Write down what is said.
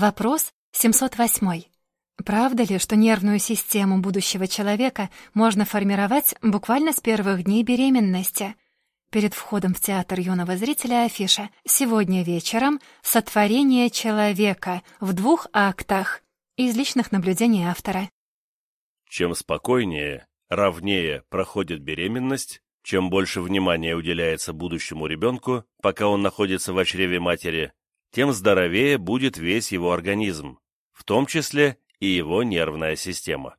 Вопрос 708. Правда ли, что нервную систему будущего человека можно формировать буквально с первых дней беременности? Перед входом в театр юного зрителя афиша «Сегодня вечером сотворение человека в двух актах» из личных наблюдений автора. Чем спокойнее, равнее проходит беременность, чем больше внимания уделяется будущему ребенку, пока он находится в чреве матери, тем здоровее будет весь его организм, в том числе и его нервная система.